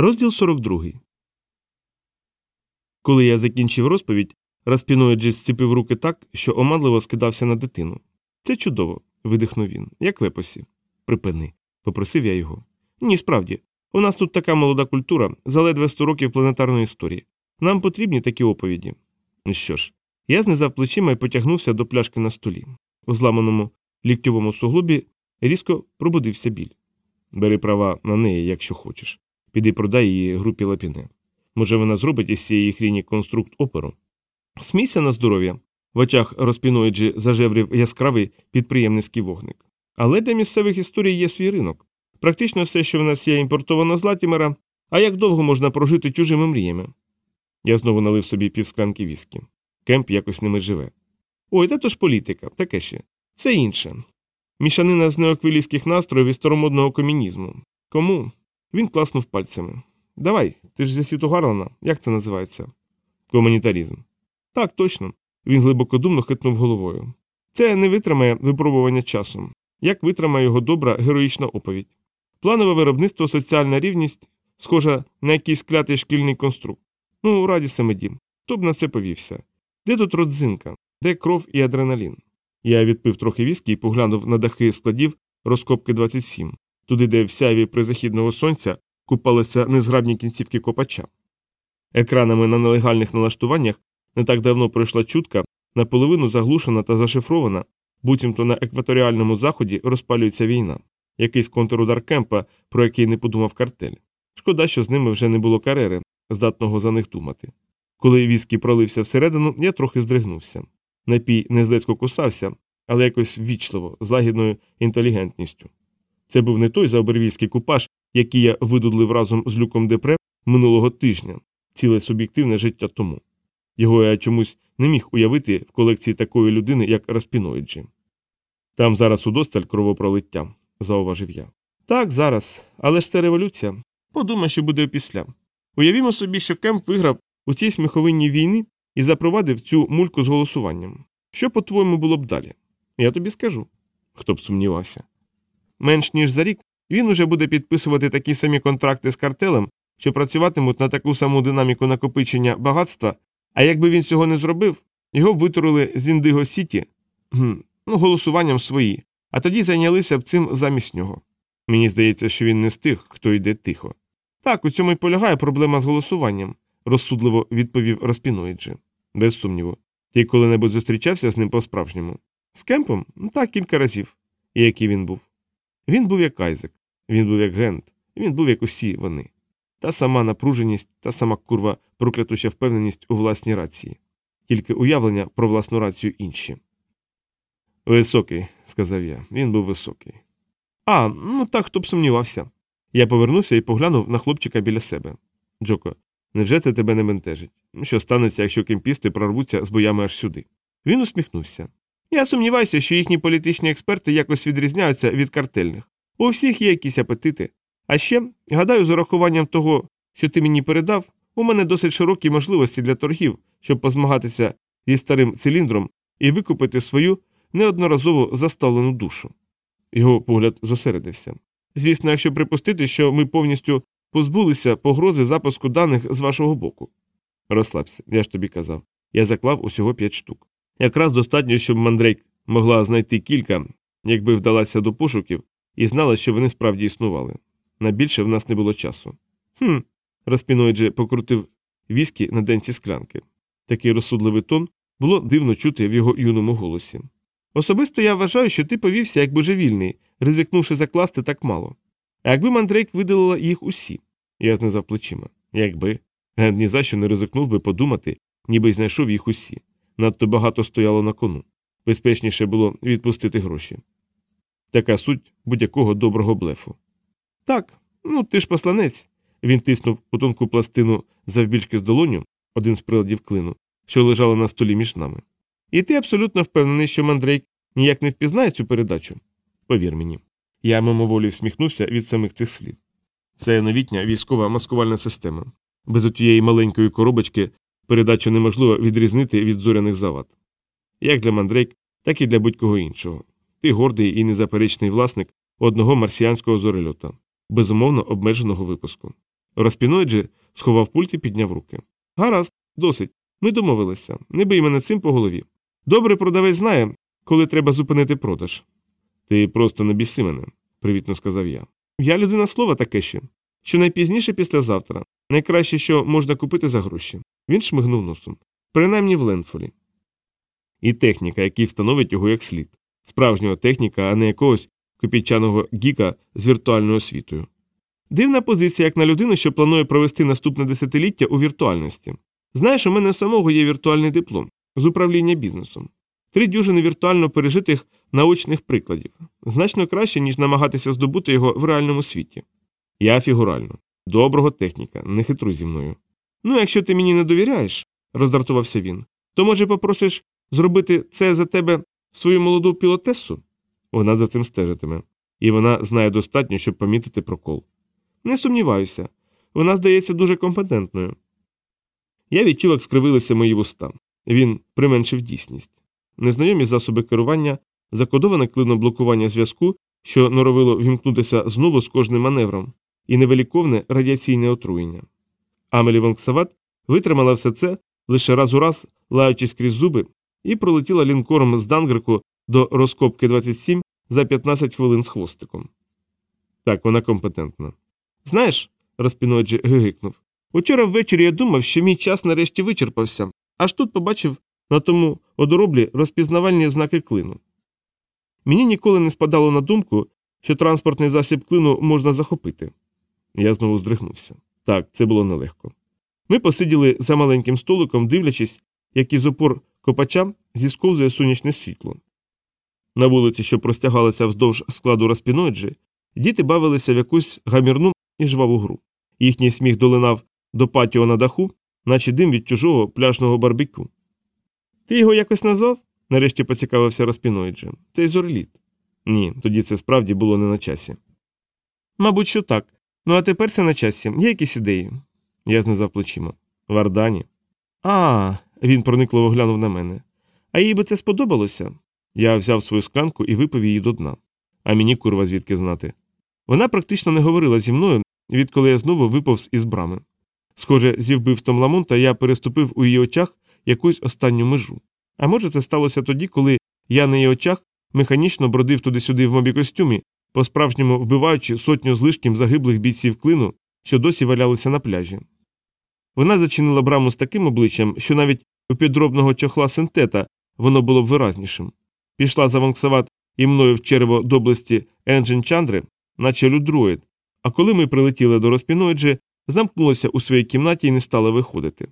Розділ 42. Коли я закінчив розповідь, Распіноїджі зціпив руки так, що оманливо скидався на дитину. Це чудово, видихнув він, як в. Припини, попросив я його. Ні, справді. У нас тут така молода культура, заледве сто років планетарної історії. Нам потрібні такі оповіді. Ну що ж, я знизав плечима і потягнувся до пляшки на столі. У зламаному ліктьовому суглобі різко пробудився біль. Бери права на неї, якщо хочеш. Піди продай її групі Лапіне. Може, вона зробить із цієї хріні конструкт оперу. Смійся на здоров'я. В очах Роспіноеджі зажеврів яскравий підприємницький вогник. Але для місцевих історій є свій ринок. Практично все, що в нас є імпортовано з Латімера, а як довго можна прожити чужими мріями. Я знову налив собі півсклянки віскі. Кемп якось ними живе. Ой, та то ж політика, таке ще. Це інше. Мішанина з неоквілійських настроїв і старомодного комунізму. Кому? Він класнув пальцями. Давай, ти ж зі світу Гарлана, як це називається? Комунітарізм. Так, точно. Він глибокодумно хитнув головою. Це не витримає випробування часом, як витримає його добра героїчна оповідь. Планове виробництво, соціальна рівність, схожа на якийсь клятий шкільний конструкт. Ну, раді самедім. Хто б на це повівся? Де тут родзинка? Де кров і адреналін? Я відпив трохи віскі і поглянув на дахи складів розкопки 27, туди, де в сяйві призахідного сонця купалися незграбні кінцівки копача. Екранами на нелегальних налаштуваннях не так давно пройшла чутка, наполовину заглушена та зашифрована, буцімто на екваторіальному заході розпалюється війна, якийсь контрудар кемпа, про який не подумав картель. Шкода, що з ними вже не було карери, здатного за них думати. Коли віскі пролився всередину, я трохи здригнувся. Напій незлецько кусався, але якось ввічливо, з лагідною інтелігентністю. Це був не той заобервільський купаж, який я видудлив разом з люком депре минулого тижня, ціле суб'єктивне життя тому. Його я чомусь не міг уявити в колекції такої людини, як Распіноїджі. Там зараз удосталь кровопролиття, зауважив я. Так, зараз, але ж це революція. Подумай, що буде опісля. Уявімо собі, що Кемп виграв у цій сміховинній війні і запровадив цю мульку з голосуванням. Що, по-твоєму, було б далі? Я тобі скажу. Хто б сумнівався. Менш ніж за рік він уже буде підписувати такі самі контракти з картелем, що працюватимуть на таку саму динаміку накопичення багатства, а якби він цього не зробив, його витурили з Індиго Сіті ну, голосуванням свої, а тоді зайнялися б цим замість нього. Мені здається, що він не з тих, хто йде тихо. Так, у цьому й полягає проблема з голосуванням, розсудливо відповів Розпіноїджі. Без сумніву. Ти коли-небудь зустрічався з ним по-справжньому? З кемпом? Так, кілька разів. І який він був? Він був як Айзек, він був як Гент, він був як усі вони. Та сама напруженість, та сама курва проклятуща впевненість у власній рації, тільки уявлення про власну рацію інші. Високий, сказав я, він був високий. А, ну так хто б сумнівався. Я повернувся і поглянув на хлопчика біля себе. Джоко, невже це тебе не бентежить? Що станеться, якщо кемпісти прорвуться з боями аж сюди? Він усміхнувся. Я сумніваюся, що їхні політичні експерти якось відрізняються від картельних. У всіх є якісь апетити. А ще, гадаю, з урахуванням того, що ти мені передав, у мене досить широкі можливості для торгів, щоб позмагатися зі старим циліндром і викупити свою неодноразово заставлену душу. Його погляд зосередився. Звісно, якщо припустити, що ми повністю позбулися погрози запуску даних з вашого боку. Розслабся, я ж тобі казав. Я заклав усього п'ять штук. Якраз достатньо, щоб мандрейк могла знайти кілька, якби вдалася до пошуків, і знала, що вони справді існували. На більше в нас не було часу. Хм. Розпіноїджі покрутив віскі на денці склянки. Такий розсудливий тон було дивно чути в його юному голосі. Особисто я вважаю, що ти повівся як божевільний, ризикнувши закласти так мало. А якби мандрейк видалила їх усі, я знизав плечима. Якби. Ген ні за що не ризикнув би подумати, ніби знайшов їх усі. Надто багато стояло на кону. Безпечніше було відпустити гроші. Така суть будь-якого доброго блефу. Так, ну ти ж посланець. Він тиснув у тонку пластину завбільшки з долоню, один з приладів клину, що лежало на столі між нами. І ти абсолютно впевнений, що мандрейк ніяк не впізнає цю передачу? Повір мені. Я мимоволі всміхнувся від самих цих слів. Це новітня військова маскувальна система. Без отієї маленької коробочки передачу неможливо відрізнити від зоряних завад. Як для мандрейк, так і для будь-кого іншого. Ти гордий і незаперечний власник одного марсіанського зорельота, безумовно обмеженого випуску. Розпіноїджі сховав пульт і підняв руки. Гаразд, досить. Ми домовилися. Не бий мене цим по голові. Добрий продавець знає, коли треба зупинити продаж. Ти просто не біси мене, привітно сказав я. Я людина слова таке ще. Що найпізніше післязавтра. Найкраще, що можна купити за гроші. Він шмигнув носом. Принаймні в Ленфолі. І техніка, який встановить його як слід. Справжнього техніка, а не якогось копійчаного гіка з віртуальною освітою. Дивна позиція, як на людину, що планує провести наступне десятиліття у віртуальності. Знаєш, у мене самого є віртуальний диплом з управління бізнесом. Три дюжини віртуально пережитих наочних прикладів. Значно краще, ніж намагатися здобути його в реальному світі. Я фігурально. Доброго техніка, не хитруй зі мною. Ну, якщо ти мені не довіряєш, роздратувався він, то може попросиш зробити це за тебе свою молоду пілотесу? Вона за цим стежитиме, і вона знає достатньо, щоб помітити прокол. Не сумніваюся, вона здається дуже компетентною. Я відчув, як скривилися мої вуста. Він применшив дійсність. Незнайомі засоби керування, закодоване клином блокування зв'язку, що норовило вімкнутися знову з кожним маневром, і невеликовне радіаційне отруєння. Амелі Вонксават витримала все це лише раз у раз, лаючись крізь зуби, і пролетіла лінкором з Дангерку до розкопки 27 за 15 хвилин з хвостиком. Так, вона компетентна. Знаєш, розпіноджі гигикнув. Учора ввечері я думав, що мій час нарешті вичерпався, аж тут побачив на тому одороблі розпізнавальні знаки клину. Мені ніколи не спадало на думку, що транспортний засіб клину можна захопити. Я знову здригнувся. Так, це було нелегко. Ми посиділи за маленьким столиком, дивлячись, як із опор копача зісковзує сонячне світло. На вулиці, що простягалася вздовж складу розпіноїджі, діти бавилися в якусь гамірну і жваву гру. Їхній сміх долинав до патіо на даху, наче дим від чужого пляжного барбекю. Ти його якось назвав? нарешті поцікавився розпіноїджі. Цей зореліт. Ні, тоді це справді було не на часі. Мабуть, що так. Ну а тепер це на часі. Є якісь ідеї? Я знизав плечима. Вардані. А, він проникливо глянув на мене. А їй би це сподобалося? Я взяв свою склянку і випив її до дна. А мені курва звідки знати. Вона практично не говорила зі мною, відколи я знову виповз із брами. Схоже, зі вбивством Ламонта я переступив у її очах якусь останню межу. А може, це сталося тоді, коли я на її очах механічно бродив туди-сюди в мобікостюмі, по справжньому вбиваючи сотню злишків загиблих бійців клину, що досі валялися на пляжі. Вона зачинила браму з таким обличчям, що навіть у підробного чохла синтета воно було б виразнішим. Пішла за Вонксават і мною в черево доблесті Енджин Чандри, наче людроїд, а коли ми прилетіли до розпіноїджі, замкнулася у своїй кімнаті і не стала виходити.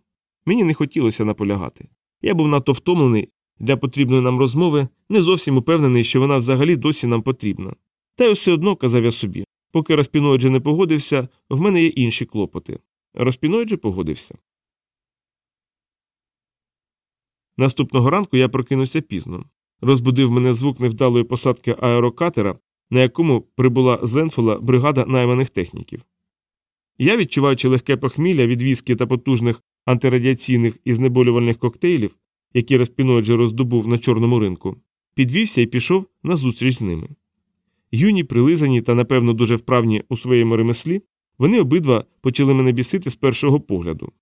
Мені не хотілося наполягати. Я був надто втомлений для потрібної нам розмови, не зовсім упевнений, що вона взагалі досі нам потрібна. Та й все одно казав я собі поки розпіноїджі не погодився, в мене є інші клопоти. Розпіноїджі погодився. Наступного ранку я прокинувся пізно. Розбудив мене звук невдалої посадки аерокатера, на якому прибула з Ленфола бригада найманих техніків. Я, відчуваючи легке похмілля від віскі та потужних антирадіаційних і знеболювальних коктейлів, які розпіноїджі роздобув на чорному ринку, підвівся і пішов на зустріч з ними. Юні, прилизані та, напевно, дуже вправні у своєму ремеслі, вони обидва почали мене бісити з першого погляду.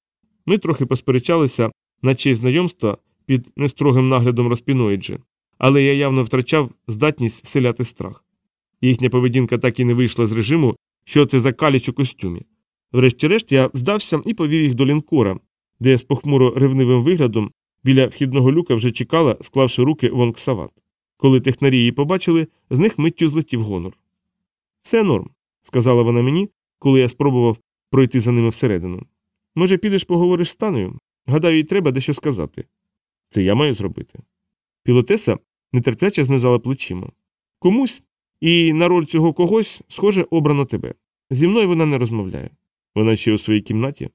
Ми трохи посперечалися на честь знайомства під нестрогим наглядом розпіноїджі, але я явно втрачав здатність селяти страх. Їхня поведінка так і не вийшла з режиму, що це за каліч у костюмі. Врешті-решт я здався і повів їх до лінкора, де з похмуро ревнивим виглядом біля вхідного люка вже чекала, склавши руки Вонксават. Коли технарі її побачили, з них миттю злетів гонор. Все норм, сказала вона мені, коли я спробував пройти за ними всередину. Може, підеш поговориш з таною? Гадаю, їй треба дещо сказати. Це я маю зробити. Пілотеса нетерпляче знизала плечима. Комусь, і на роль цього когось, схоже, обрано тебе. Зі мною вона не розмовляє. Вона ще у своїй кімнаті.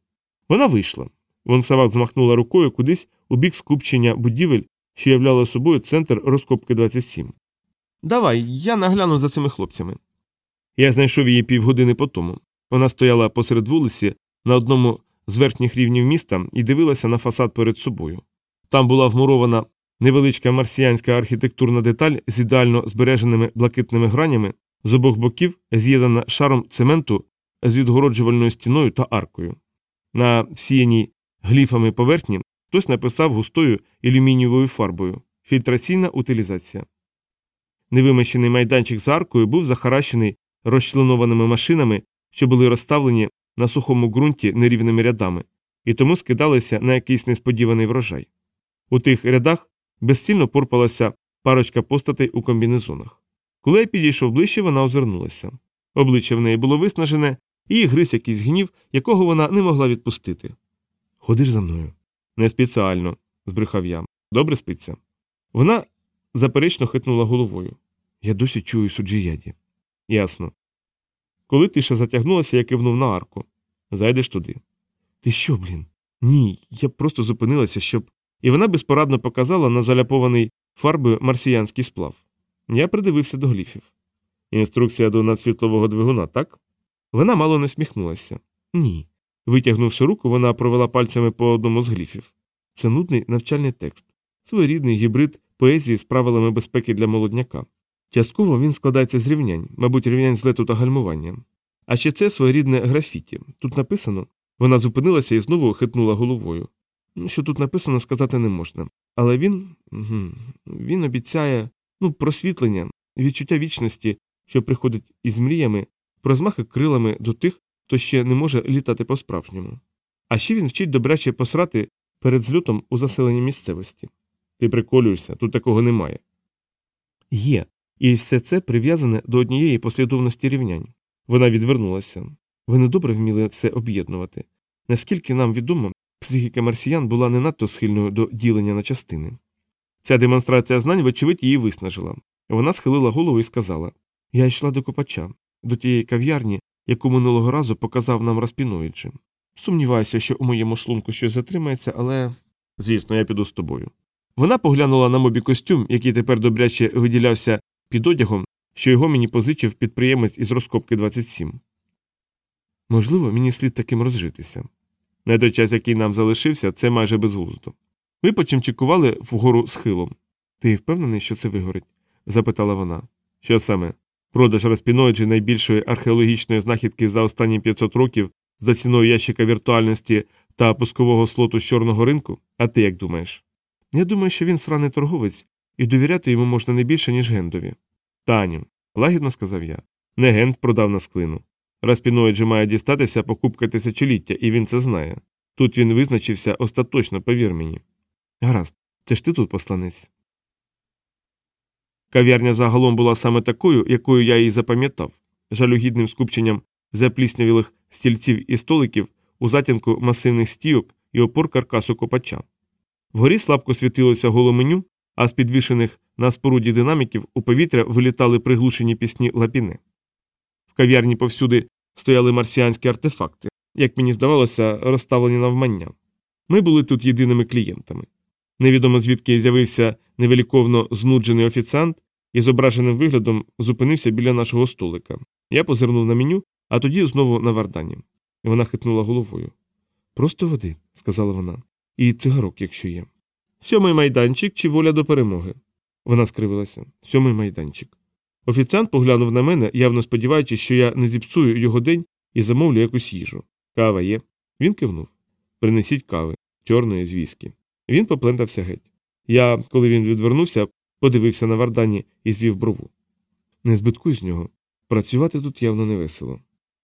Вона вийшла. Вонсавак змахнула рукою кудись у бік скупчення будівель, що являло собою центр розкопки 27. Давай, я нагляну за цими хлопцями. Я знайшов її півгодини по тому. Вона стояла посеред вулиці на одному з верхніх рівнів міста і дивилася на фасад перед собою. Там була вмурована невеличка марсіянська архітектурна деталь з ідеально збереженими блакитними гранями, з обох боків з'єднана шаром цементу з відгороджувальною стіною та аркою. На всіяній гліфами поверхні хтось написав густою ілюмінієвою фарбою фільтраційна утилізація. Невимащений майданчик з аркою був захаращений розчленованими машинами, що були розставлені на сухому ґрунті нерівними рядами, і тому скидалися на якийсь несподіваний врожай. У тих рядах безцільно порпалася парочка постатей у комбінезонах. Коли я підійшов ближче, вона озирнулася. Обличчя в неї було виснажене, і гриз якийсь гнів, якого вона не могла відпустити. Ходиш за мною. Не спеціально, збрехав я. Добре спиться. Вона заперечно хитнула головою. Я досі чую суджияді. Ясно. Коли тиша затягнулася, я кивнув на арку. Зайдеш туди. Ти що, блін? Ні, я просто зупинилася, щоб. І вона безпорадно показала на заляпований фарбою марсіянський сплав. Я придивився до гліфів. Інструкція до надсвітлового двигуна, так? Вона мало не сміхнулася. Ні. Витягнувши руку, вона провела пальцями по одному з гліфів. Це нудний навчальний текст, своєрідний гібрид поезії з правилами безпеки для молодняка. Частково він складається з рівнянь, мабуть, рівнянь злету та гальмування. А ще це своєрідне графіті. Тут написано. Вона зупинилася і знову хитнула головою. Ну, що тут написано, сказати не можна. Але він. Він обіцяє ну, просвітлення, відчуття вічності, що приходить із мріями, про змахи крилами до тих, хто ще не може літати по-справжньому. А ще він вчить добряче посрати перед зльотом у заселеній місцевості. Ти приколюєшся, тут такого немає. Є, і все це прив'язане до однієї послідовності рівнянь. Вона відвернулася. Вони добре вміли все об'єднувати. Наскільки нам відомо, психіка марсіян була не надто схильною до ділення на частини. Ця демонстрація знань, вочевидь, її виснажила. Вона схилила голову і сказала Я йшла до копача, до тієї кав'ярні, яку минулого разу показав нам Распіноїджі. Сумніваюся, що у моєму шлунку щось затримається, але. Звісно, я піду з тобою. Вона поглянула на мобі костюм, який тепер добряче виділявся під одягом, що його мені позичив підприємець із розкопки 27. Можливо, мені слід таким розжитися. На той час, який нам залишився, це майже безглуздо. Ми почимчикували вгору схилом. Ти впевнений, що це вигорить? запитала вона. Що саме? Продаж розпіноїджі найбільшої археологічної знахідки за останні 500 років за ціною ящика віртуальності та пускового слоту з чорного ринку? А ти як думаєш? Я думаю, що він сраний торговець, і довіряти йому можна не більше, ніж гендові. Таню, лагідно сказав я. Не генд продав на склину. Распіноїджі має дістатися покупка тисячоліття, і він це знає. Тут він визначився остаточно, повір мені. Гаразд, це ж ти тут посланець. Кав'ярня загалом була саме такою, якою я її запам'ятав, жалюгідним скупченням запліснявілих стільців і столиків у затінку масивних стійок і опор каркасу копача. Вгорі слабко світилося голо меню, а з підвішених на споруді динаміків у повітря вилітали приглушені пісні лапіни. В кав'ярні повсюди стояли марсіанські артефакти, як мені здавалося, розставлені навмання. Ми були тут єдиними клієнтами. Невідомо звідки з'явився невеликовно знуджений офіціант і зображеним виглядом зупинився біля нашого столика. Я позирнув на меню, а тоді знову на вардані. Вона хитнула головою. Просто води, сказала вона, і цигарок, якщо є. Сьомий майданчик чи воля до перемоги. Вона скривилася. Сьомий майданчик. Офіціант поглянув на мене, явно сподіваючись, що я не зіпсую його день і замовлю якусь їжу. Кава є. Він кивнув. Принесіть кави, чорної з віскі. Він поплентався геть. Я, коли він відвернувся, подивився на вардані і звів брову. Не збиткуй з нього. Працювати тут явно не весело.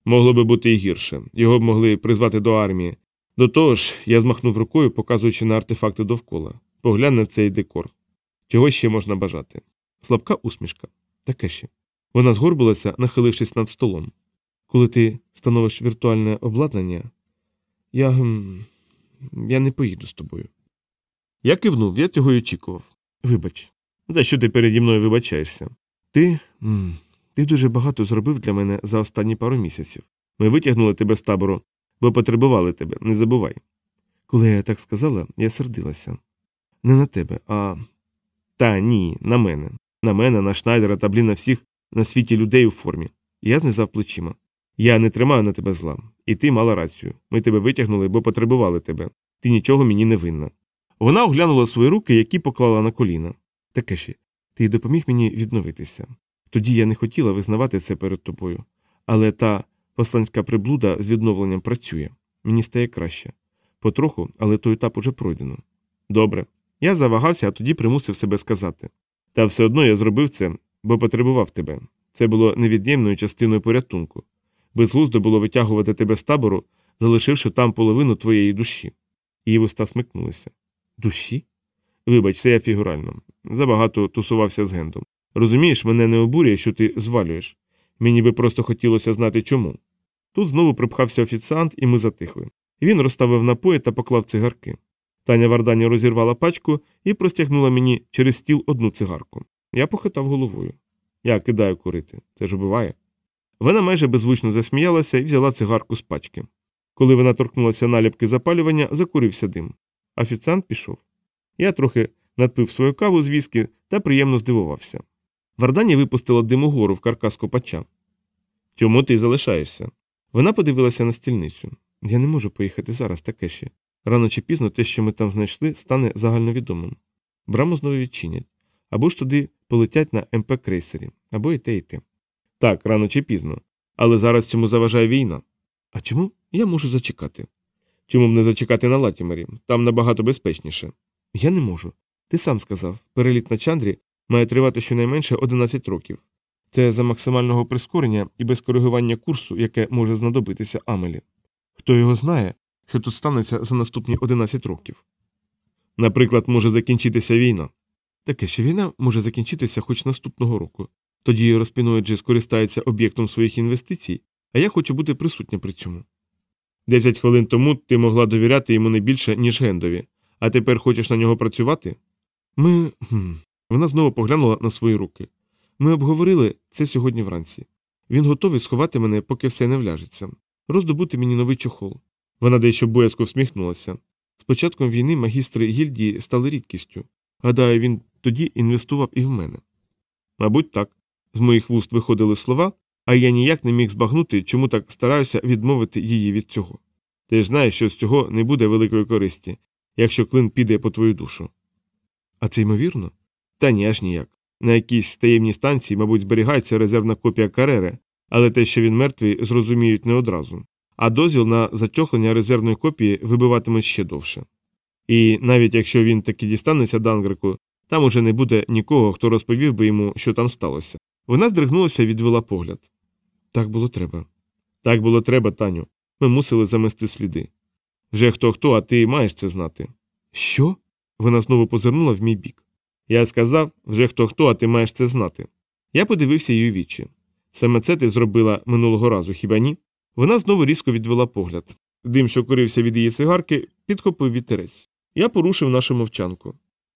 Могло би бути і гірше. Його б могли призвати до армії. До того ж, я змахнув рукою, показуючи на артефакти довкола. Поглянь на цей декор. Чого ще можна бажати? Слабка усмішка. Таке ще. Вона згорбилася, нахилившись над столом. Коли ти становиш віртуальне обладнання, я. я не поїду з тобою. Я кивнув, я цього й очікував. Вибач, за що ти переді мною вибачаєшся? Ти. Ти дуже багато зробив для мене за останні пару місяців. Ми витягнули тебе з табору, бо потребували тебе, не забувай. Коли я так сказала, я сердилася. Не на тебе, а. Та ні, на мене. На мене, на Шнайдера та блін на всіх на світі людей у формі. Я знизав плечима. Я не тримаю на тебе зла. І ти мала рацію. Ми тебе витягнули, бо потребували тебе. Ти нічого мені не винна. Вона оглянула свої руки, які поклала на коліна. Таке ще, ти допоміг мені відновитися. Тоді я не хотіла визнавати це перед тобою. Але та Посланська приблуда з відновленням працює. Мені стає краще. Потроху, але той етап уже пройдено. Добре. Я завагався, а тоді примусив себе сказати. Та все одно я зробив це, бо потребував тебе. Це було невід'ємною частиною порятунку. Безглуздо було витягувати тебе з табору, залишивши там половину твоєї душі. Її вуста смикнулися. Душі? Вибач, це я фігурально. Забагато тусувався з гендом. Розумієш, мене не обурює, що ти звалюєш. Мені би просто хотілося знати чому. Тут знову припхався офіціант, і ми затихли. Він розставив напої та поклав цигарки. Таня Вардані розірвала пачку і простягнула мені через стіл одну цигарку. Я похитав головою. Я кидаю курити. Це ж убиває. Вона майже беззвучно засміялася і взяла цигарку з пачки. Коли вона торкнулася наліпки запалювання, закурився дим. Офіціант пішов. Я трохи надпив свою каву з віскі та приємно здивувався. Вардані випустила дим угору в каркас копача. Чому ти залишаєшся? Вона подивилася на стільницю. Я не можу поїхати зараз таке ще. Рано чи пізно те, що ми там знайшли, стане загальновідомим. Браму знову відчинять. Або ж туди полетять на МП крейсері, або і те, і те. Так, рано чи пізно. Але зараз цьому заважає війна. А чому я можу зачекати? Чому б не зачекати на Латімері? Там набагато безпечніше. Я не можу. Ти сам сказав, переліт на Чандрі має тривати щонайменше 11 років. Це за максимального прискорення і без коригування курсу, яке може знадобитися Амелі. Хто його знає, що тут станеться за наступні 11 років. Наприклад, може закінчитися війна. Таке, що війна може закінчитися хоч наступного року. Тоді розпінуєджі скористається об'єктом своїх інвестицій, а я хочу бути присутня при цьому. Десять хвилин тому ти могла довіряти йому не більше, ніж Гендові, а тепер хочеш на нього працювати? Ми. Вона знову поглянула на свої руки. Ми обговорили це сьогодні вранці. Він готовий сховати мене, поки все не вляжеться, роздобути мені новий чохол. Вона дещо боязко всміхнулася. З початком війни магістри гільдії стали рідкістю. Гадаю, він тоді інвестував і в мене. Мабуть, так. З моїх вуст виходили слова, а я ніяк не міг збагнути, чому так стараюся відмовити її від цього. Ти ж знаєш, що з цього не буде великої користі, якщо клин піде по твою душу. А це ймовірно? Та ні, аж ніяк. На якійсь таємній станції, мабуть, зберігається резервна копія карери, але те, що він мертвий, зрозуміють не одразу. А дозвіл на зачохлення резервної копії вибиватимуть ще довше. І навіть якщо він таки дістанеться Дангреку, там уже не буде нікого, хто розповів би йому, що там сталося. Вона здригнулася і відвела погляд. Так було треба. Так було треба, Таню. Ми мусили замести сліди. Вже хто хто, а ти маєш це знати. Що? Вона знову позирнула в мій бік. Я сказав вже хто хто, а ти маєш це знати. Я подивився її вічі. Саме це ти зробила минулого разу, хіба ні? Вона знову різко відвела погляд. Дим, що курився від її цигарки, підхопив вітерець. Я порушив нашу мовчанку.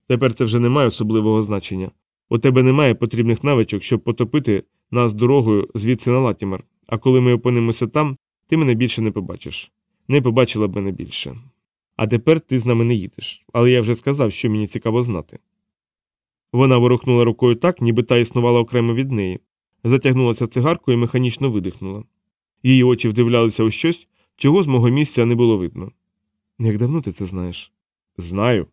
Тепер це вже не має особливого значення. У тебе немає потрібних навичок, щоб потопити нас дорогою звідси на Латімер, а коли ми опинимося там, ти мене більше не побачиш. Не побачила б мене більше. А тепер ти з нами не їдеш, але я вже сказав, що мені цікаво знати. Вона ворухнула рукою так, ніби та існувала окремо від неї, затягнулася цигаркою і механічно видихнула. Її очі вдивлялися у щось, чого з мого місця не було видно. Як давно ти це знаєш? Знаю.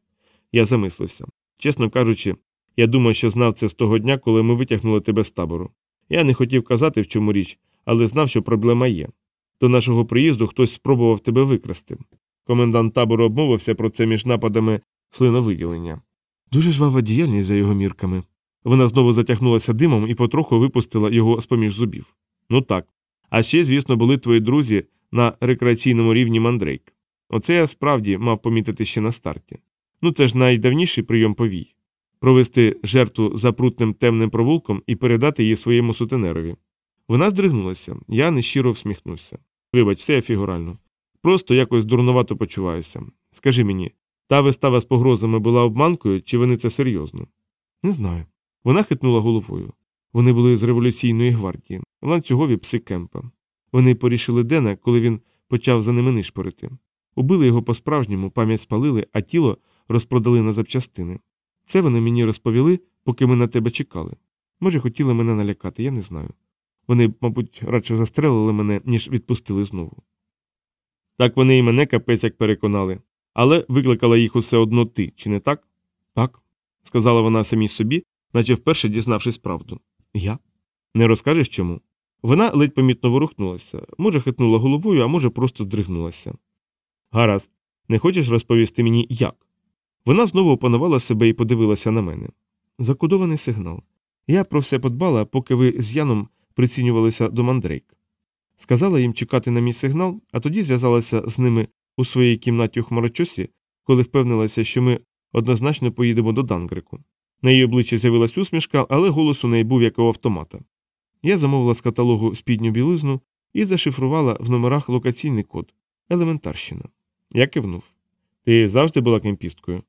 Я замислився. Чесно кажучи, я думаю, що знав це з того дня, коли ми витягнули тебе з табору. Я не хотів казати, в чому річ, але знав, що проблема є. До нашого приїзду хтось спробував тебе викрасти. Комендант табору обмовився про це між нападами слиновиділення. Дуже жвава діяльність за його мірками. Вона знову затягнулася димом і потроху випустила його з поміж зубів. Ну так. А ще, звісно, були твої друзі на рекреаційному рівні мандрейк. Оце я справді мав помітити ще на старті. Ну це ж найдавніший прийом повій провести жертву запрутним темним провулком і передати її своєму сутенерові. Вона здригнулася, я нещиро всміхнувся. Вибач, це я фігурально. Просто якось дурнувато почуваюся. Скажи мені, та вистава з погрозами була обманкою, чи вони це серйозно? Не знаю. Вона хитнула головою. Вони були з революційної гвардії, ланцюгові пси кемпа. Вони порішили Дена, коли він почав за ними нишпорити. Убили його по-справжньому, пам'ять спалили, а тіло розпродали на запчастини. Це вони мені розповіли, поки ми на тебе чекали. Може, хотіли мене налякати, я не знаю. Вони, мабуть, радше застрелили мене, ніж відпустили знову. Так вони і мене капець як переконали, але викликала їх усе одно ти, чи не так? Так, сказала вона самій собі, наче вперше дізнавшись правду. Я? Не розкажеш чому? Вона ледь помітно ворухнулася, може, хитнула головою, а може, просто здригнулася. Гаразд, не хочеш розповісти мені як? Вона знову опанувала себе і подивилася на мене. Закодований сигнал. Я про все подбала, поки ви з Яном прицінювалися до мандрейк. Сказала їм чекати на мій сигнал, а тоді зв'язалася з ними у своїй кімнаті у хмарочосі, коли впевнилася, що ми однозначно поїдемо до Дангрику. На її обличчі з'явилась усмішка, але голос у неї був як у автомата. Я замовила з каталогу спідню білизну і зашифрувала в номерах локаційний код елементарщина. Я кивнув. Ти завжди була кемпісткою.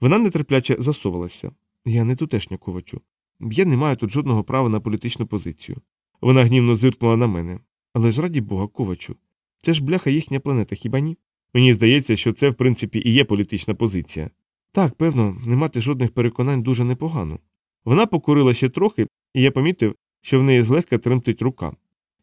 Вона нетерпляче засовувалася. Я не тутешня ковачу. Я не маю тут жодного права на політичну позицію. Вона гнівно зиркнула на мене. Але ж раді Бога, ковачу. Це ж бляха їхня планета, хіба ні? Мені здається, що це, в принципі, і є політична позиція. Так, певно, не мати жодних переконань дуже непогано. Вона покурила ще трохи, і я помітив, що в неї злегка тремтить рука.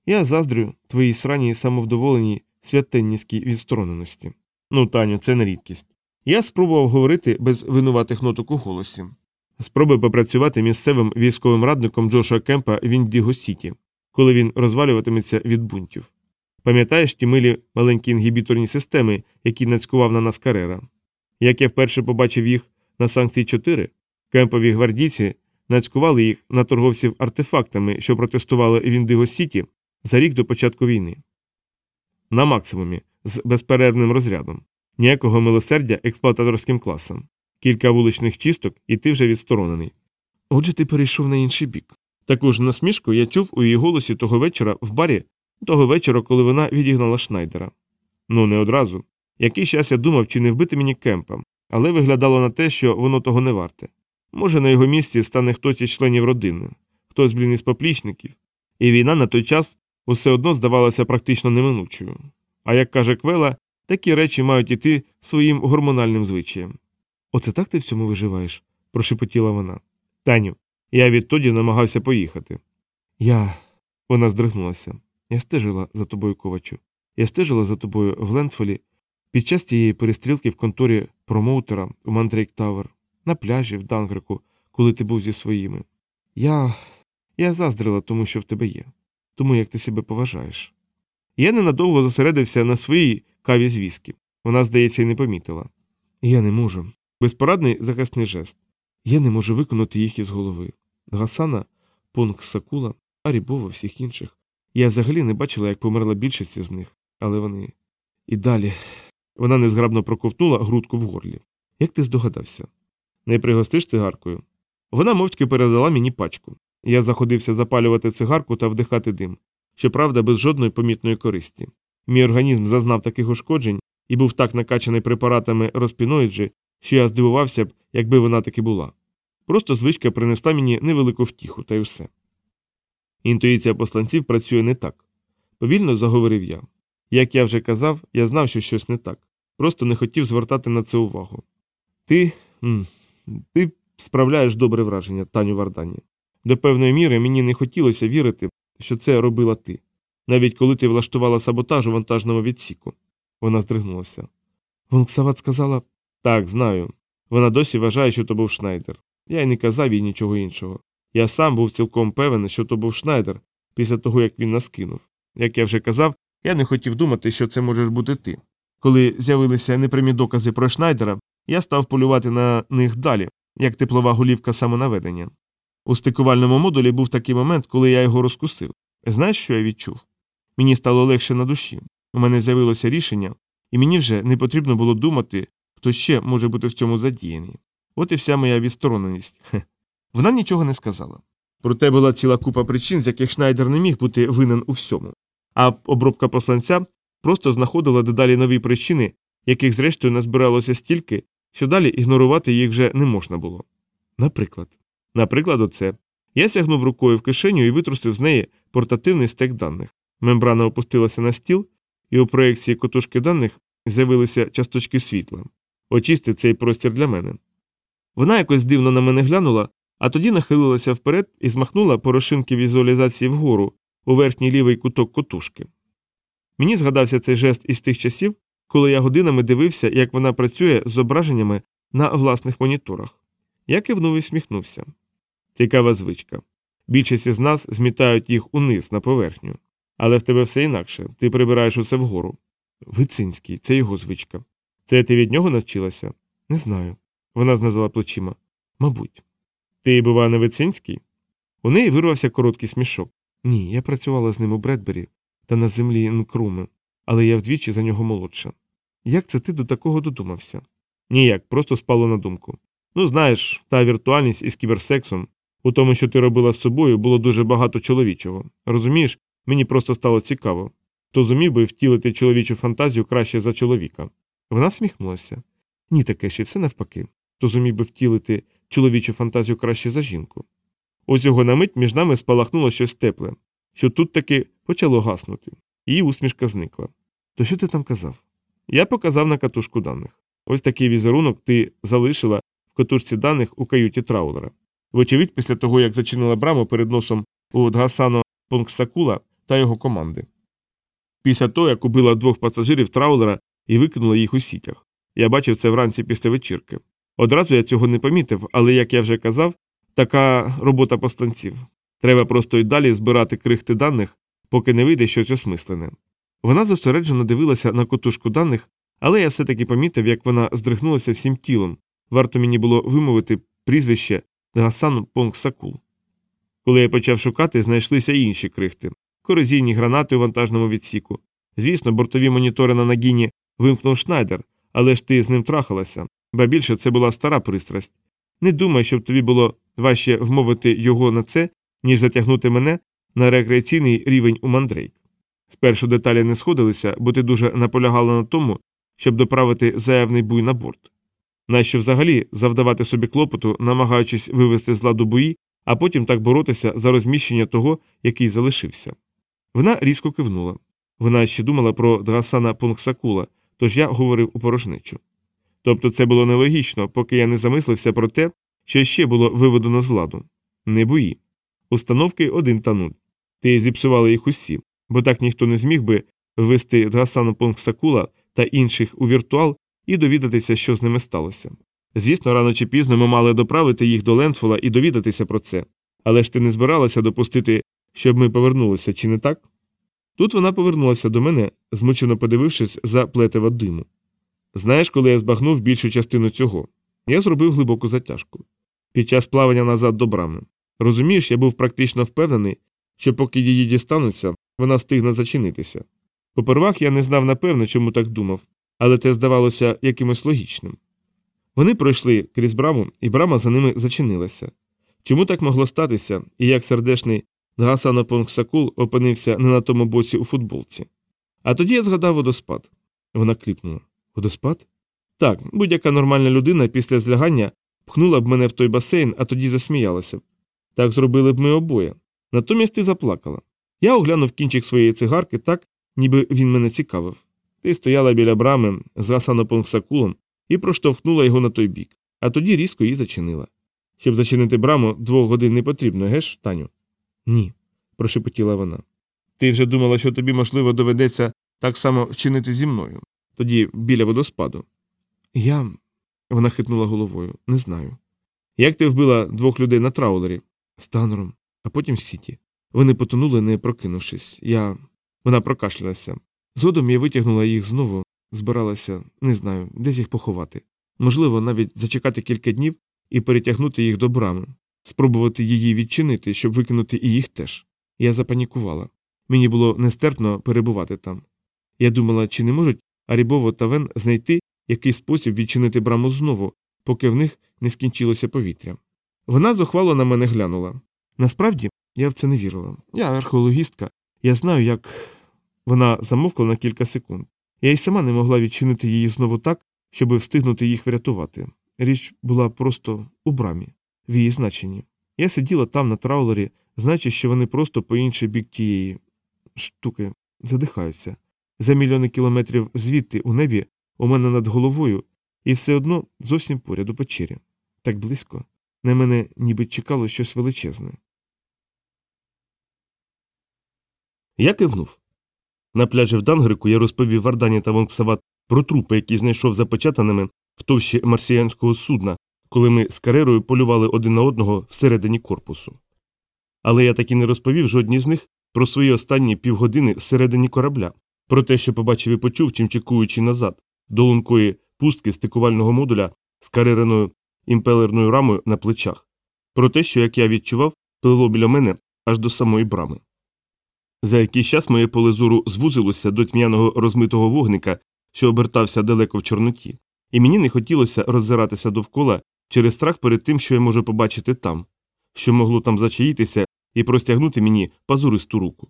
Я заздрю твоїй сраній самовдоволеній святенніській відстороненості. Ну, Таню, це не рідкість. Я спробував говорити без винуватих ноток у голосі. Спробуй попрацювати місцевим військовим радником Джошуа Кемпа в Індіго Сіті, коли він розвалюватиметься від бунтів. Пам'ятаєш ті милі маленькі інгібіторні системи, які нацькував на нас Карера? Як я вперше побачив їх на санкції 4, кемпові гвардійці нацькували їх на торговців артефактами, що протестували в Індиго Сіті за рік до початку війни. На максимумі, з безперервним розрядом, ніякого милосердя експлуататорським класам, кілька вуличних чисток, і ти вже відсторонений. Отже, ти перейшов на інший бік. Таку ж насмішку я чув у її голосі того вечора в барі, того вечора, коли вона відігнала Шнайдера. Ну, не одразу. Який час я думав, чи не вбити мені кемпа, але виглядало на те, що воно того не варте. Може, на його місці стане хтось із членів родини, хтось блін із поплічників, і війна на той час усе одно здавалася практично неминучою. А як каже Квела, такі речі мають іти своїм гормональним звичаєм. Оце так ти в цьому виживаєш? прошепотіла вона. Таню, я відтоді намагався поїхати. Я. Вона здригнулася. Я стежила за тобою, ковачу. Я стежила за тобою в Лендфолі під час тієї перестрілки в конторі промоутера у Мандрейк Тавер, на пляжі в Дангрику, коли ти був зі своїми. Я. Я заздрила тому, що в тебе є, тому як ти себе поважаєш. Я ненадовго зосередився на своїй каві з віскі. Вона, здається, й не помітила. Я не можу. Безпорадний захисний жест. Я не можу виконати їх із голови. Гасана, Понг Сакула, Арібова, всіх інших. Я взагалі не бачила, як померла більшість з них, але вони. І далі. Вона незграбно проковтнула грудку в горлі. Як ти здогадався? Не пригостиш цигаркою? Вона мовчки передала мені пачку. Я заходився запалювати цигарку та вдихати дим, щоправда, без жодної помітної користі. Мій організм зазнав таких ушкоджень і був так накачаний препаратами розпіноїджі, що я здивувався б, якби вона таки була. Просто звичка принесла мені невелику втіху, та й усе. Інтуїція посланців працює не так. Повільно заговорив я. Як я вже казав, я знав, що щось не так, просто не хотів звертати на це увагу. Ти. ти справляєш добре враження, Таню Вардані. До певної міри мені не хотілося вірити, що це робила ти, навіть коли ти влаштувала саботаж у вантажному відсіку. Вона здригнулася. Вонксават сказала так, знаю. Вона досі вважає, що то був Шнайдер. Я й не казав їй нічого іншого. Я сам був цілком певен, що то був Шнайдер після того, як він нас кинув. Як я вже казав, я не хотів думати, що це можеш бути ти. Коли з'явилися непрямі докази про Шнайдера, я став полювати на них далі, як теплова голівка самонаведення. У стикувальному модулі був такий момент, коли я його розкусив. Знаєш, що я відчув? Мені стало легше на душі. У мене з'явилося рішення, і мені вже не потрібно було думати, хто ще може бути в цьому задіяний. От і вся моя відстороненість. Хе. Вона нічого не сказала. Проте була ціла купа причин, з яких Шнайдер не міг бути винен у всьому. А обробка посланця просто знаходила дедалі нові причини, яких, зрештою, назбиралося стільки, що далі ігнорувати їх вже не можна було. Наприклад, наприклад, оце. Я сягнув рукою в кишеню і витрусив з неї портативний стек даних. Мембрана опустилася на стіл, і у проєкції котушки даних з'явилися часточки світла. Очисти цей простір для мене. Вона якось дивно на мене глянула, а тоді нахилилася вперед і змахнула порошинки візуалізації вгору у верхній лівий куток котушки. Мені згадався цей жест із тих часів, коли я годинами дивився, як вона працює з зображеннями на власних моніторах. Я кивнув і сміхнувся. Цікава звичка. Більшість із нас змітають їх униз на поверхню. Але в тебе все інакше ти прибираєш усе вгору. Вицинський, це його звичка. Це ти від нього навчилася? Не знаю. Вона знизила плечима. Мабуть. Ти, бува, не Вицинський? У неї вирвався короткий смішок. Ні, я працювала з ним у Бредбері та на землі Нкруми, але я вдвічі за нього молодша. Як це ти до такого додумався? Ніяк, просто спало на думку. Ну, знаєш, та віртуальність із кіберсексом, у тому, що ти робила з собою, було дуже багато чоловічого. Розумієш, мені просто стало цікаво. Хто зумів би втілити чоловічу фантазію краще за чоловіка? Вона всміхнулася. Ні, таке ще все навпаки. Хто зумів би втілити чоловічу фантазію краще за жінку. Ось його на мить між нами спалахнуло щось тепле, що тут таки почало гаснути. Її усмішка зникла. То що ти там казав? Я показав на катушку даних. Ось такий візерунок ти залишила в катушці даних у каюті траулера. Вочевидь, після того, як зачинила браму перед носом у Дгасано Понксакула та його команди. Після того, як убила двох пасажирів траулера і викинула їх у сітях. Я бачив це вранці після вечірки. Одразу я цього не помітив, але, як я вже казав, така робота постанців. Треба просто й далі збирати крихти даних, поки не вийде щось осмислене. Вона зосереджено дивилася на котушку даних, але я все таки помітив, як вона здригнулася всім тілом. Варто мені було вимовити прізвище Дгасан Понксакул. Коли я почав шукати, знайшлися й інші крихти корозійні гранати у вантажному відсіку. Звісно, бортові монітори на нагіні вимкнув Шнайдер, але ж ти з ним трахалася, ба більше це була стара пристрасть. Не думай, щоб тобі було важче вмовити його на це, ніж затягнути мене на рекреаційний рівень у мандрейк. Спершу деталі не сходилися, бо ти дуже наполягала на тому, щоб доправити заявний буй на борт. Нащо взагалі завдавати собі клопоту, намагаючись вивести з ладу бої, а потім так боротися за розміщення того, який залишився. Вона різко кивнула. Вона ще думала про Драсана Пунксакула, тож я говорив у порожничу. Тобто це було нелогічно, поки я не замислився про те, що ще було виведено з ладу. Не бої. Установки один та нуль. Ти зіпсувала їх усі, бо так ніхто не зміг би ввести Драсану Пунксакула та інших у віртуал і довідатися, що з ними сталося. Звісно, рано чи пізно ми мали доправити їх до Лендфола і довідатися про це, але ж ти не збиралася допустити, щоб ми повернулися, чи не так? Тут вона повернулася до мене, змучено подивившись за плетева диму. Знаєш, коли я збагнув більшу частину цього, я зробив глибоку затяжку. Під час плавання назад до брами. Розумієш, я був практично впевнений, що поки її дістануться, вона встигне зачинитися. Попервах я не знав напевно, чому так думав, але це здавалося якимось логічним. Вони пройшли крізь браму, і брама за ними зачинилася. Чому так могло статися, і як сердешний Дгасано Понксакул опинився не на тому боці у футболці? А тоді я згадав водоспад. Вона кліпнула. Водоспад? Так, будь-яка нормальна людина після злягання пхнула б мене в той басейн, а тоді засміялася. Так зробили б ми обоє. Натомість ти заплакала. Я оглянув кінчик своєї цигарки так, ніби він мене цікавив. Ти стояла біля брами з гасанопонксакулом і проштовхнула його на той бік, а тоді різко її зачинила. Щоб зачинити браму, двох годин не потрібно, геш, Таню? Ні, прошепотіла вона. Ти вже думала, що тобі, можливо, доведеться так само вчинити зі мною, тоді біля водоспаду. Я. вона хитнула головою, не знаю. Як ти вбила двох людей на траулері? З Танером, а потім в сіті. Вони потонули, не прокинувшись. Я. Вона прокашлялася. Згодом я витягнула їх знову, збиралася, не знаю, десь їх поховати. Можливо, навіть зачекати кілька днів і перетягнути їх до брами, спробувати її відчинити, щоб викинути і їх теж. Я запанікувала. Мені було нестерпно перебувати там. Я думала, чи не можуть Арібово та Вен знайти якийсь спосіб відчинити браму знову, поки в них не скінчилося повітря. Вона зухвало на мене глянула. Насправді, я в це не вірила. Я археологістка, я знаю, як. Вона замовкла на кілька секунд. Я й сама не могла відчинити її знову так, щоб встигнути їх врятувати. Річ була просто у брамі, в її значенні. Я сиділа там на траулері, знаючи, що вони просто по інший бік тієї штуки задихаються. За мільйони кілометрів звідти у небі, у мене над головою, і все одно зовсім поряд у печері. Так близько. На мене ніби чекало щось величезне. Я кивнув. На пляжі в Дангрику я розповів Вардані та Вонксават про трупи, які знайшов запечатаними в товщі марсіянського судна, коли ми з карерою полювали один на одного всередині корпусу. Але я так і не розповів жодній з них про свої останні півгодини всередині корабля, про те, що побачив і почув, чим чекуючи назад, до лункої пустки стикувального модуля з кариреною імпелерною рамою на плечах, про те, що, як я відчував, пливло біля мене аж до самої брами. За якийсь час моє поле зору звузилося до тьмяного розмитого вогника, що обертався далеко в Чорноті, і мені не хотілося роззиратися довкола через страх перед тим, що я можу побачити там, що могло там зачаїтися і простягнути мені пазуристу руку.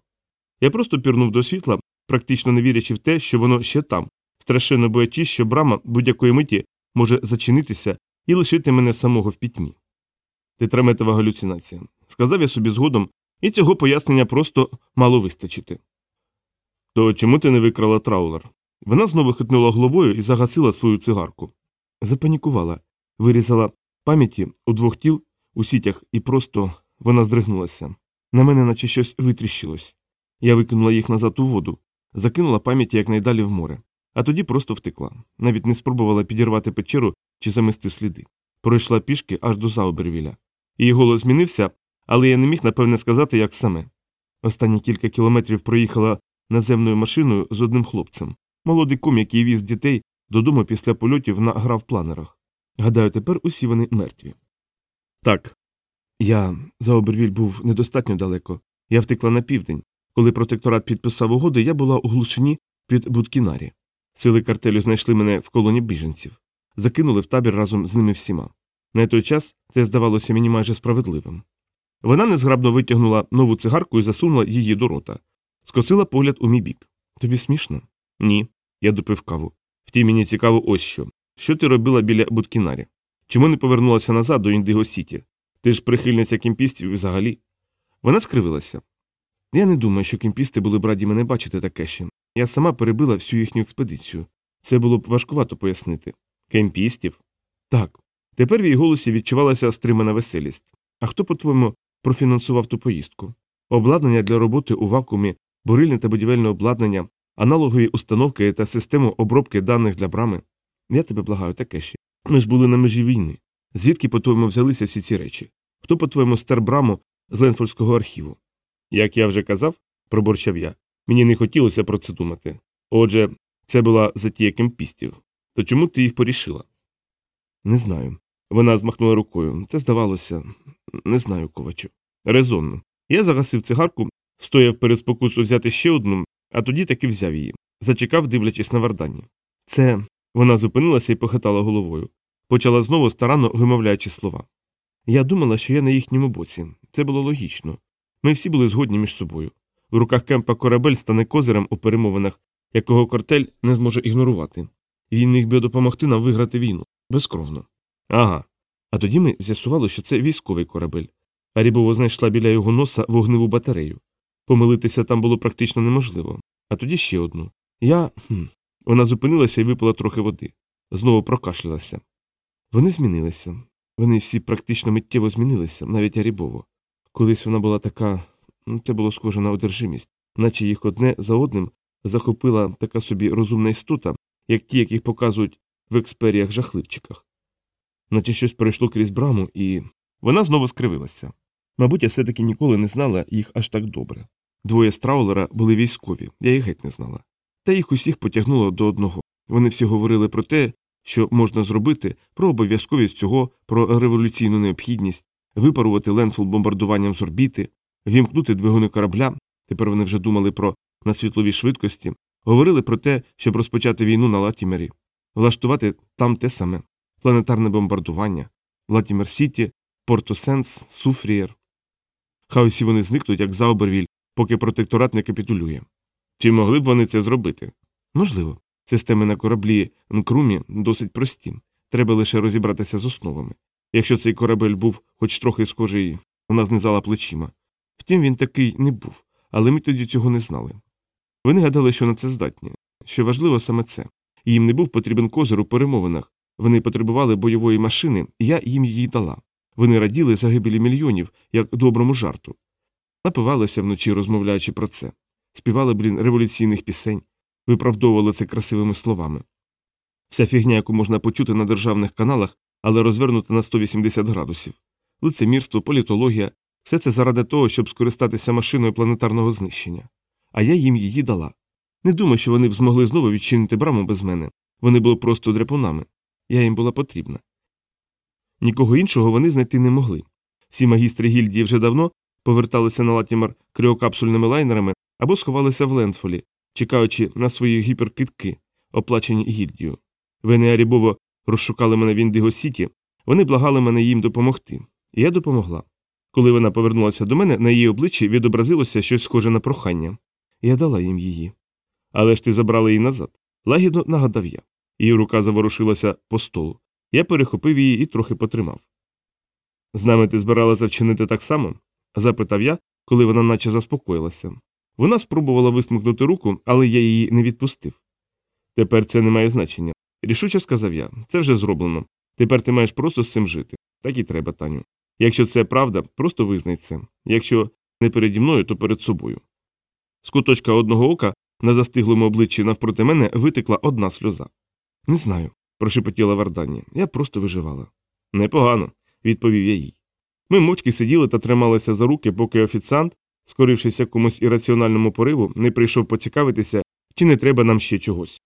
Я просто пірнув до світла, практично не вірячи в те, що воно ще там, страшенно боячись, що брама будь-якої миті може зачинитися і лишити мене самого в пітьмі. Тетраметова галюцинація. Сказав я собі згодом, і цього пояснення просто мало вистачити. То чому ти не викрала траулер? Вона знову хитнула головою і загасила свою цигарку. Запанікувала, вирізала пам'яті у двох тіл у сітях, і просто вона здригнулася. На мене наче щось витріщилось. Я викинула їх назад у воду, закинула пам'яті якнайдалі в море, а тоді просто втекла. Навіть не спробувала підірвати печеру чи замести сліди. Пройшла пішки аж до Заубервіля. Її голос змінився, але я не міг напевне сказати, як саме. Останні кілька кілометрів проїхала наземною машиною з одним хлопцем, молодий кум, який віз дітей додому після польотів на графпланерах. Гадаю, тепер усі вони мертві. Так. Я за Обервіль був недостатньо далеко. Я втекла на південь. Коли протекторат підписав угоди, я була у глушині під Будкінарі. Сили картелю знайшли мене в колоні біженців, закинули в табір разом з ними всіма. На той час це здавалося мені майже справедливим. Вона незграбно витягнула нову цигарку і засунула її до рота, скосила погляд у мій бік. Тобі смішно? Ні. Я допив каву. Втім, мені цікаво ось що. Що ти робила біля Будкінарі? Чому не повернулася назад до Індиго Сіті? Ти ж прихильниця кімпістів взагалі. Вона скривилася. Я не думаю, що кімпісти були б раді мене бачити таке ще. Я сама перебила всю їхню експедицію. Це було б важкувато пояснити. Кемпістів? Так. Тепер в її голосі відчувалася стримана веселість. А хто, по-твоєму, профінансував ту поїздку? Обладнання для роботи у вакуумі, бурильне та будівельне обладнання, аналогові установки та систему обробки даних для брами. Я тебе благаю, таке ще. Ми ж були на межі війни. Звідки, по-твоєму, взялися всі ці речі? Хто, по-твоєму, стер браму з Ленфордського архіву? Як я вже казав, проборчав я, мені не хотілося про це думати. Отже, це була затія кемпістів. То чому ти їх порішила? Не знаю. Вона змахнула рукою. Це здавалося, не знаю, ковачу. Резонно. Я загасив цигарку, стояв перед спокусу взяти ще одну, а тоді таки взяв її. Зачекав, дивлячись на вардані. Це. Вона зупинилася і похитала головою. Почала знову старанно вимовляючи слова. Я думала, що я на їхньому боці. Це було логічно. Ми всі були згодні між собою. В руках кемпа корабель стане козирем у перемовинах, якого кортель не зможе ігнорувати. Він міг би допомогти нам виграти війну безкровно. Ага. А тоді ми з'ясували, що це військовий корабель. Арібово знайшла біля його носа вогневу батарею. Помилитися там було практично неможливо. А тоді ще одну. Я. Хм. Вона зупинилася і випила трохи води. Знову прокашлялася. Вони змінилися. Вони всі практично миттєво змінилися, навіть Арібово. Колись вона була така, ну, це було схоже на одержимість, наче їх одне за одним захопила така собі розумна істота, як ті, яких показують в експеріях жахливчиках. Наче щось пройшло крізь браму, і вона знову скривилася. Мабуть, я все таки ніколи не знала їх аж так добре. Двоє з траулера були військові, я їх геть не знала. Та їх усіх потягнуло до одного. Вони всі говорили про те, що можна зробити, про обов'язковість цього, про революційну необхідність, випарувати Лендфол бомбардуванням з орбіти, ввімкнути двигуни корабля. Тепер вони вже думали про надсвітловій швидкості, говорили про те, щоб розпочати війну на Латімері, влаштувати там те саме планетарне бомбардування, Латімер Сіті, Портосенс, Суфрієр. Хай усі вони зникнуть, як Заубервіль, поки протекторат не капітулює. Чи могли б вони це зробити? Можливо. Системи на кораблі Нкрумі досить прості, треба лише розібратися з основами. Якщо цей корабель був хоч трохи схожий, вона знизала плечима. Втім, він такий не був, але ми тоді цього не знали. Вони гадали, що на це здатні, що важливо саме це. Їм не був потрібен козир у перемовинах, вони потребували бойової машини, і я їм її дала. Вони раділи загибелі мільйонів, як доброму жарту. Напивалися вночі, розмовляючи про це, співали, блін, революційних пісень, виправдовували це красивими словами. Вся фігня, яку можна почути на державних каналах, але розвернута на 180 градусів лицемірство, політологія, Все це заради того, щоб скористатися машиною планетарного знищення. А я їм її дала. Не думаю, що вони б змогли знову відчинити браму без мене. Вони були просто дряпунами. Я їм була потрібна. Нікого іншого вони знайти не могли. Всі магістри гільдії вже давно поверталися на Латімар кріокапсульними лайнерами або сховалися в Лендфолі, чекаючи на свої гіперкитки, оплачені гільдію. Вени Арібово розшукали мене в Індиго Сіті, вони благали мене їм допомогти, і я допомогла. Коли вона повернулася до мене, на її обличчі відобразилося щось схоже на прохання. Я дала їм її. Але ж ти забрала її назад. Лагідно нагадав я. Її рука заворушилася по столу. Я перехопив її і трохи потримав. З нами ти збиралася вчинити так само? запитав я, коли вона наче заспокоїлася. Вона спробувала висмикнути руку, але я її не відпустив. Тепер це не має значення. Рішуче сказав я, це вже зроблено. Тепер ти маєш просто з цим жити. Так і треба, Таню. Якщо це правда, просто визнай це. Якщо не переді мною, то перед собою. З куточка одного ока на застиглому обличчі навпроти мене витекла одна сльоза. Не знаю, прошепотіла Вардані. Я просто виживала. Непогано, відповів я їй. Ми мовчки сиділи та трималися за руки, поки офіціант, скорившись якомусь ірраціональному пориву, не прийшов поцікавитися, чи не треба нам ще чогось.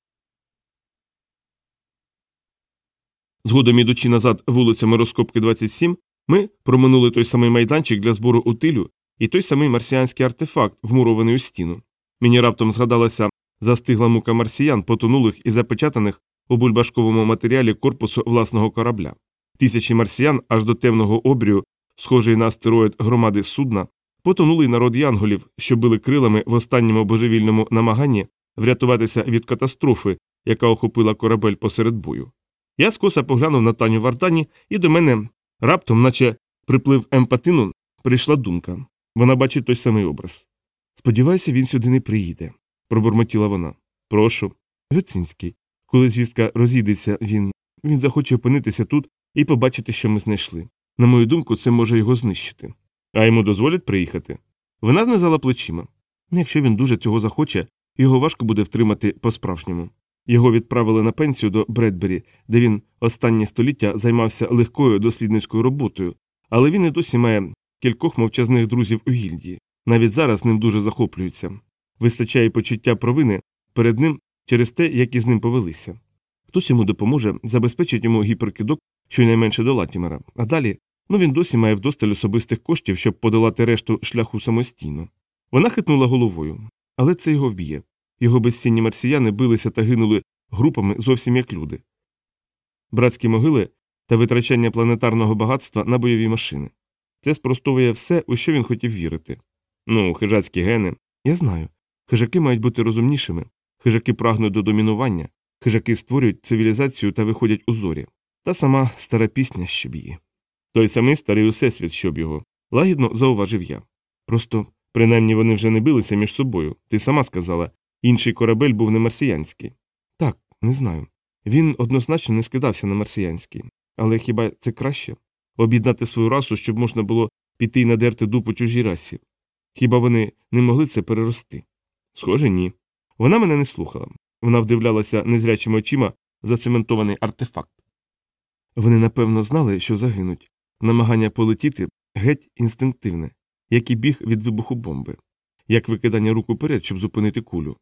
Згодом ідучи назад вулицями Розкопки 27, ми проминули той самий майданчик для збору утилю і той самий марсіанський артефакт, вмурований у стіну. Мені раптом згадалася застигла мука марсіян, потонулих і запечатаних у бульбашковому матеріалі корпусу власного корабля. Тисячі марсіян аж до темного обрію, схожий на астероїд громади судна, потонулий народ янголів, що били крилами в останньому божевільному намаганні врятуватися від катастрофи, яка охопила корабель посеред бою. Я скоса поглянув на Таню Вартані, і до мене раптом, наче приплив емпатину, прийшла думка. Вона бачить той самий образ. Сподіваюся, він сюди не приїде, пробурмотіла вона. Прошу. Вицинський. Коли звістка розійдеться, він він захоче опинитися тут і побачити, що ми знайшли. На мою думку, це може його знищити. А йому дозволять приїхати. Вона знизала плечима. Якщо він дуже цього захоче, його важко буде втримати по-справжньому. Його відправили на пенсію до Бредбері, де він останнє століття займався легкою дослідницькою роботою, але він і досі має кількох мовчазних друзів у гільдії. Навіть зараз ним дуже захоплюються. Вистачає почуття провини перед ним через те, як із ним повелися. Хтось йому допоможе, забезпечить йому гіперкидок щонайменше до Латімера, а далі ну він досі має вдосталь особистих коштів, щоб подолати решту шляху самостійно. Вона хитнула головою, але це його вб'є. Його безцінні марсіяни билися та гинули групами зовсім як люди. Братські могили та витрачання планетарного багатства на бойові машини. Це спростовує все, у що він хотів вірити. Ну, хижацькі гени. Я знаю. Хижаки мають бути розумнішими, хижаки прагнуть до домінування, хижаки створюють цивілізацію та виходять у зорі. Та сама стара пісня, щоб її. Той самий старий усесвіт, щоб його. Лагідно зауважив я. Просто, принаймні, вони вже не билися між собою. Ти сама сказала, інший корабель був не марсіянський. Так, не знаю. Він однозначно не скидався на марсіянський. Але хіба це краще? Об'єднати свою расу, щоб можна було піти й надерти дупу чужій расі. Хіба вони не могли це перерости? Схоже, ні. Вона мене не слухала. Вона вдивлялася незрячими очима зацементований артефакт. Вони напевно знали, що загинуть. Намагання полетіти геть інстинктивне, як і біг від вибуху бомби, як викидання рук уперед, щоб зупинити кулю.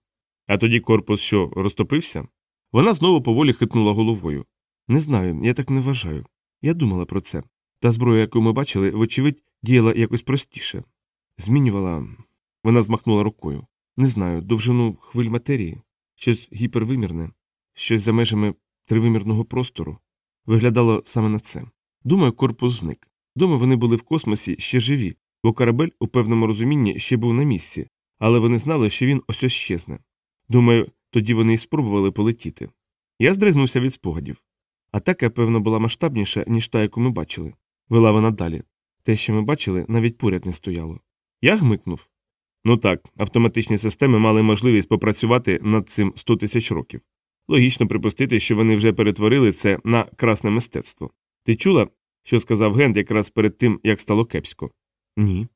А тоді корпус що розтопився? Вона знову поволі хитнула головою. Не знаю, я так не вважаю. Я думала про це. Та зброя, яку ми бачили, вочевидь, діяла якось простіше. Змінювала. Вона змахнула рукою. Не знаю, довжину хвиль матерії, щось гіпервимірне, щось за межами тривимірного простору. Виглядало саме на це. Думаю, корпус зник. Думаю, вони були в космосі ще живі, бо корабель у певному розумінні ще був на місці, але вони знали, що він ось ось щезне. Думаю, тоді вони і спробували полетіти. Я здригнувся від спогадів. Атака, певно, була масштабніша, ніж та, яку ми бачили. Вела вона далі. Те, що ми бачили, навіть поряд не стояло. Я гмикнув. Ну так, автоматичні системи мали можливість попрацювати над цим 100 тисяч років. Логічно припустити, що вони вже перетворили це на красне мистецтво. Ти чула, що сказав Гент якраз перед тим, як стало кепсько? Ні.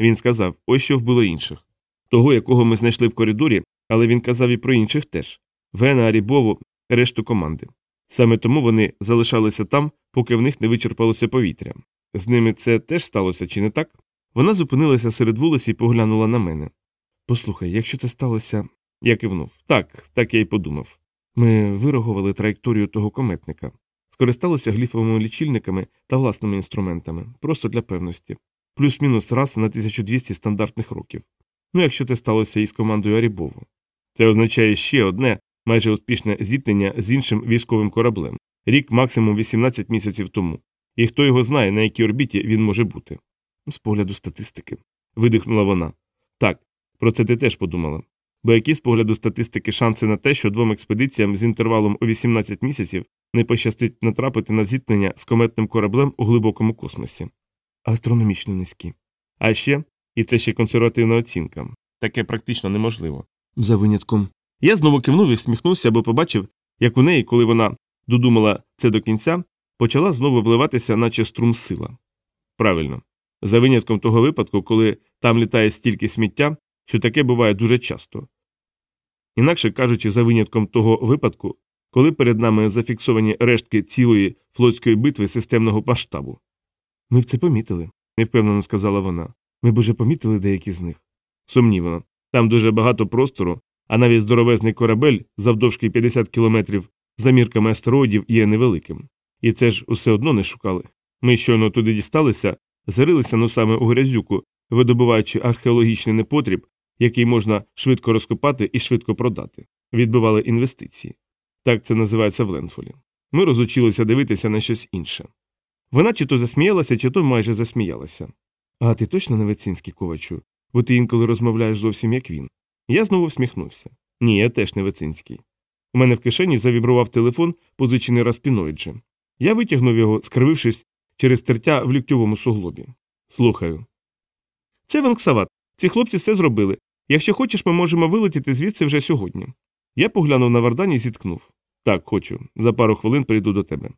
Він сказав ось що вбило інших. Того, якого ми знайшли в коридорі, але він казав і про інших теж Вена, Арібову, решту команди. Саме тому вони залишалися там, поки в них не вичерпалося повітря. З ними це теж сталося, чи не так? Вона зупинилася серед вулиці і поглянула на мене. Послухай, якщо це сталося. Я кивнув. Так, так я й подумав. Ми вирогували траєкторію того кометника, скористалися гліфовими лічильниками та власними інструментами, просто для певності, плюс-мінус раз на 1200 стандартних років. Ну, якщо це сталося із командою Арібову. Це означає ще одне майже успішне зіткнення з іншим військовим кораблем, рік максимум 18 місяців тому. І хто його знає, на якій орбіті він може бути. З погляду статистики. видихнула вона. Так, про це ти теж подумала. Бо які з погляду статистики шанси на те, що двом експедиціям з інтервалом у 18 місяців не пощастить натрапити на зіткнення з кометним кораблем у глибокому космосі? Астрономічно низькі. А ще, і це ще консервативна оцінка, таке практично неможливо. За винятком. Я знову кивнув і всміхнувся, бо побачив, як у неї, коли вона додумала це до кінця, почала знову вливатися, наче струм сила. Правильно, за винятком того випадку, коли там літає стільки сміття, що таке буває дуже часто. Інакше кажучи, за винятком того випадку, коли перед нами зафіксовані рештки цілої флотської битви системного масштабу. Ми б це помітили, невпевнено сказала вона. Ми б уже помітили деякі з них. Сумнівно, там дуже багато простору, а навіть здоровезний корабель завдовжки 50 кілометрів за мірками астероїдів є невеликим. І це ж усе одно не шукали. Ми щойно туди дісталися, зарилися носами у грязюку, видобуваючи археологічний непотріб, який можна швидко розкопати і швидко продати. Відбивали інвестиції. Так це називається в Ленфолі. Ми розучилися дивитися на щось інше. Вона чи то засміялася, чи то майже засміялася. А ти точно не Вецинський, ковачу, бо ти інколи розмовляєш зовсім як він. Я знову всміхнувся. Ні, я теж не Вецинський. У мене в кишені завібрував телефон, позичений Распіноїджі. Я витягнув його, скривившись через тертя в ліктьовому суглобі. Слухаю. Це Венксават. Ці хлопці все зробили. Якщо хочеш, ми можемо вилетіти звідси вже сьогодні. Я поглянув на Вардані і зіткнув. Так, хочу. За пару хвилин прийду до тебе.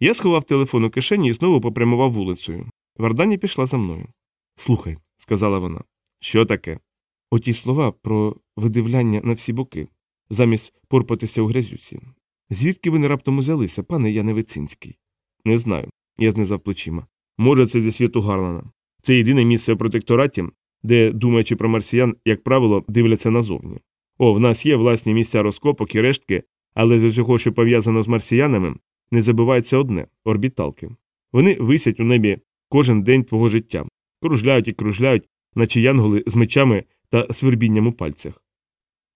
Я сховав телефон у кишені і знову попрямував вулицею. Вардані пішла за мною. Слухай, сказала вона. Що таке? Оті слова про видивляння на всі боки, замість порпатися у грязюці. Звідки вони раптом узялися, пане Яневицинський? Не знаю. Я знизав плечима. Може, це зі світу Гарлана. Це єдине місце в протектораті, де, думаючи про марсіян, як правило, дивляться назовні. О, в нас є власні місця розкопок і рештки, але з усього, що пов'язано з марсіянами, не забувається одне орбіталки. Вони висять у небі кожен день твого життя, кружляють і кружляють, наче янголи з мечами та свербінням у пальцях.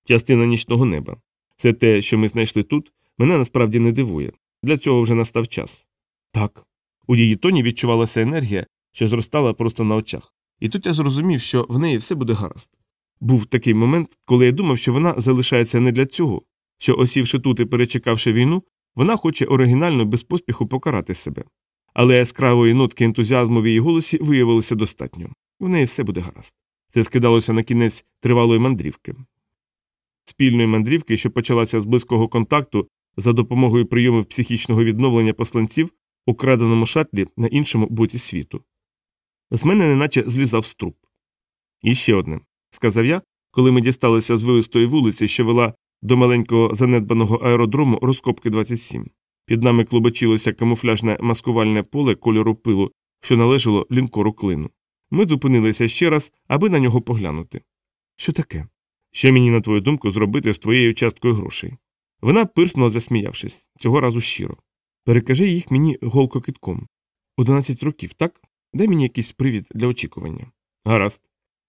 Частина нічного неба. Все те, що ми знайшли тут, мене насправді не дивує. Для цього вже настав час. Так. У її тоні відчувалася енергія, що зростала просто на очах. І тут я зрозумів, що в неї все буде гаразд. Був такий момент, коли я думав, що вона залишається не для цього, що, осівши тут і перечекавши війну, вона хоче оригінально без поспіху покарати себе. Але яскравої нотки ентузіазму в її голосі виявилося достатньо. В неї все буде гаразд. Це скидалося на кінець тривалої мандрівки. Спільної мандрівки, що почалася з близького контакту за допомогою прийомів психічного відновлення посланців у краденому шатлі на іншому боці світу. З мене неначе злізав струп. І ще одне, сказав я, коли ми дісталися з вивистої вулиці, що вела до маленького занедбаного аеродрому розкопки 27. Під нами клубочилося камуфляжне маскувальне поле кольору пилу, що належало лінкору клину. Ми зупинилися ще раз, аби на нього поглянути. Що таке? Що мені, на твою думку, зробити з твоєю часткою грошей? Вона пирхнула, засміявшись, цього разу щиро. Перекажи їх мені голко китком. Одинадцять років, так? Дай мені якийсь привід для очікування. Гаразд.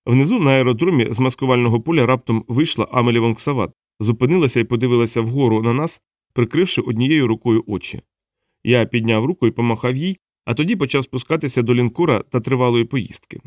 Внизу на аеродромі з маскувального поля раптом вийшла Амелі Вонксават, зупинилася і подивилася вгору на нас, прикривши однією рукою очі. Я підняв руку і помахав їй, а тоді почав спускатися до лінкора та тривалої поїздки.